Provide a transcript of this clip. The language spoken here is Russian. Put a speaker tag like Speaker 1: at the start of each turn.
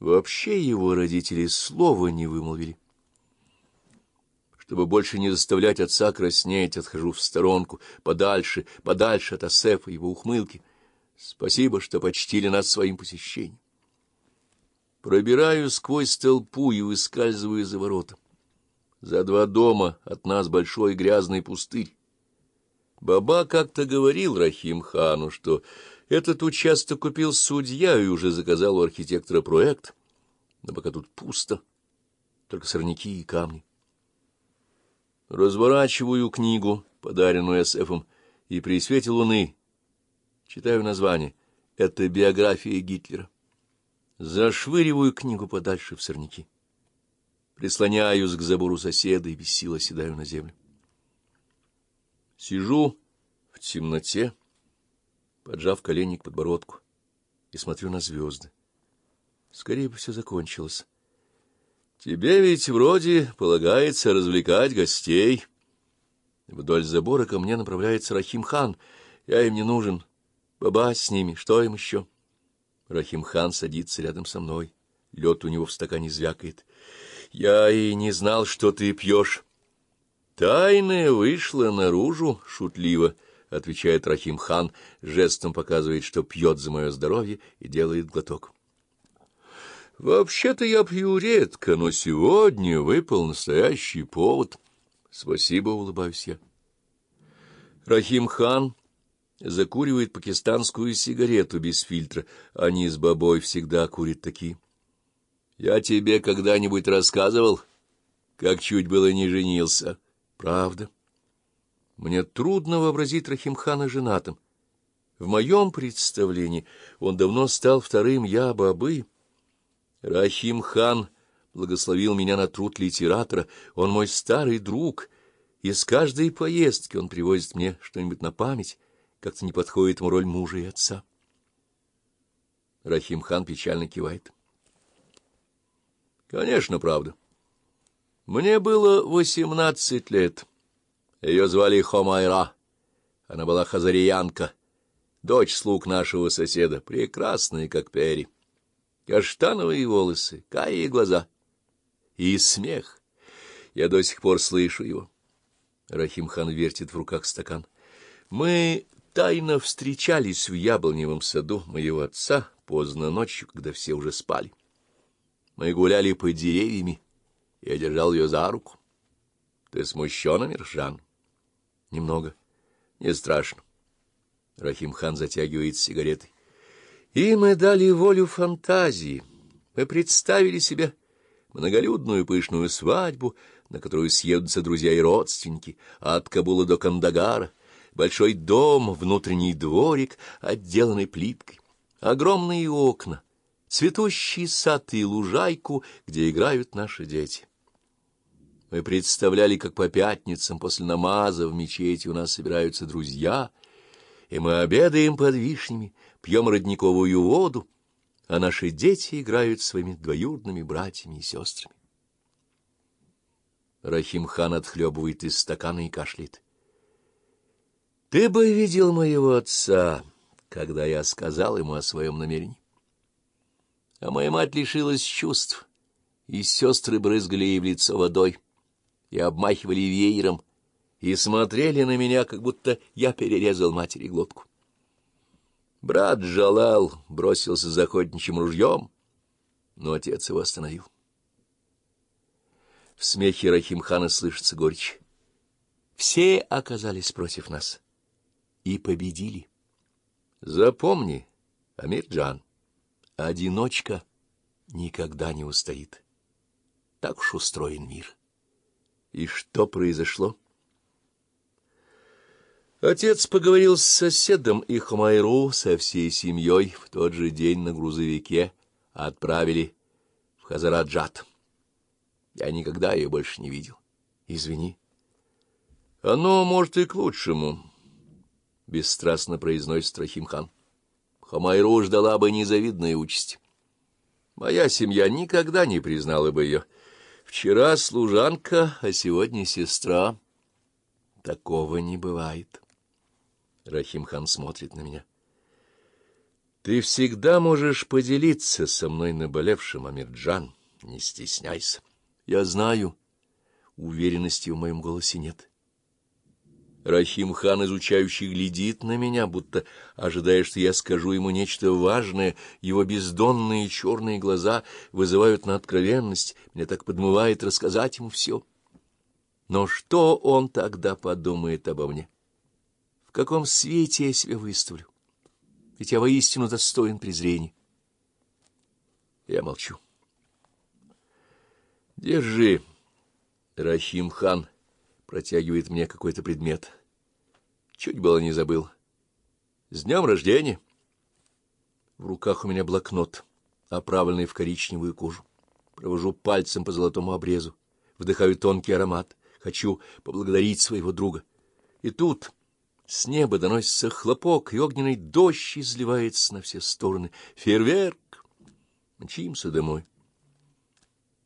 Speaker 1: Вообще его родители слова не вымолвили. Чтобы больше не заставлять отца краснеть, отхожу в сторонку, подальше, подальше от Асефа, его ухмылки. Спасибо, что почтили нас своим посещением. Пробираю сквозь толпу и выскальзываю за ворота. За два дома от нас большой грязный пустырь. Баба как-то говорил Рахим хану, что этот участок купил судья и уже заказал у архитектора проект, но пока тут пусто, только сорняки и камни. Разворачиваю книгу, подаренную Эсэфом, и при свете луны читаю название. Это биография Гитлера. Зашвыриваю книгу подальше в сорняки. Прислоняюсь к забору соседа и без сил оседаю на землю. Сижу в темноте, поджав колени к подбородку, и смотрю на звезды. Скорее бы все закончилось. Тебе ведь вроде полагается развлекать гостей. Вдоль забора ко мне направляется Рахим-хан. Я им не нужен. Баба с ними, что им еще? Рахим-хан садится рядом со мной. Лед у него в стакане звякает. Я и не знал, что ты пьешь. Тайное вышло наружу, шутливо, — отвечает Рахим-хан, жестом показывает, что пьет за мое здоровье и делает глоток. Вообще-то я пью редко, но сегодня выпал настоящий повод. Спасибо, улыбаюсь я. Рахим-хан закуривает пакистанскую сигарету без фильтра. Они с бабой всегда курят такие. Я тебе когда-нибудь рассказывал, как чуть было не женился? Правда. Мне трудно вообразить Рахимхана женатым. В моем представлении он давно стал вторым я бабы. Рахим-хан благословил меня на труд литератора, он мой старый друг, и с каждой поездки он привозит мне что-нибудь на память, как-то не подходит ему роль мужа и отца. Рахим-хан печально кивает. Конечно, правда. Мне было восемнадцать лет. Ее звали Хомайра. Она была хазариянка, дочь слуг нашего соседа, прекрасная, как пери каштановые волосы, каие глаза и смех. Я до сих пор слышу его. Рахимхан вертит в руках стакан. Мы тайно встречались в яблоневом саду моего отца поздно ночью, когда все уже спали. Мы гуляли под деревьями, я держал ее за руку. Ты смущен, Амиржан? Немного. Не страшно. Рахимхан затягивает сигаретой. И мы дали волю фантазии. Мы представили себе многолюдную пышную свадьбу, на которую съедутся друзья и родственники, от Кабула до Кандагара, большой дом, внутренний дворик, отделанный плиткой, огромные окна, цветущий сад и лужайку, где играют наши дети. Мы представляли, как по пятницам после намаза в мечети у нас собираются друзья, и мы обедаем под вишнями, пьем родниковую воду, а наши дети играют своими двоюродными братьями и сестрами. Рахим-хан отхлебывает из стакана и кашляет. Ты бы видел моего отца, когда я сказал ему о своем намерении. А моя мать лишилась чувств, и сестры брызгали ей в лицо водой и обмахивали веером, и смотрели на меня, как будто я перерезал матери глотку. Брат Джалал бросился за охотничьим ружьем, но отец его остановил. В смехе Рахимхана слышится горечь. Все оказались против нас и победили. Запомни, Амирджан, одиночка никогда не устоит. Так уж устроен мир. И что произошло? Отец поговорил с соседом, и Хмайру со всей семьей в тот же день на грузовике отправили в Хазараджат. Я никогда ее больше не видел. Извини. Оно, может, и к лучшему, — бесстрастно произносит Рахимхан. Хамайру ждала бы незавидная участь. Моя семья никогда не признала бы ее. Вчера служанка, а сегодня сестра. Такого не бывает. Рахимхан смотрит на меня. Ты всегда можешь поделиться со мной наболевшим, Амирджан. Не стесняйся. Я знаю. Уверенности в моем голосе нет. Рахим-хан, изучающий, глядит на меня, будто ожидая, что я скажу ему нечто важное. Его бездонные черные глаза вызывают на откровенность. Меня так подмывает рассказать ему все. Но что он тогда подумает обо мне? В каком свете я себя выставлю? Ведь я воистину достоин презрения. Я молчу. Держи, Рахим-хан протягивает мне какой-то предмет. Чуть было не забыл. С днем рождения! В руках у меня блокнот, оправленный в коричневую кожу. Провожу пальцем по золотому обрезу, вдыхаю тонкий аромат. Хочу поблагодарить своего друга. И тут с неба доносится хлопок, и огненный дождь изливается на все стороны. Фейерверк! Мчимся домой.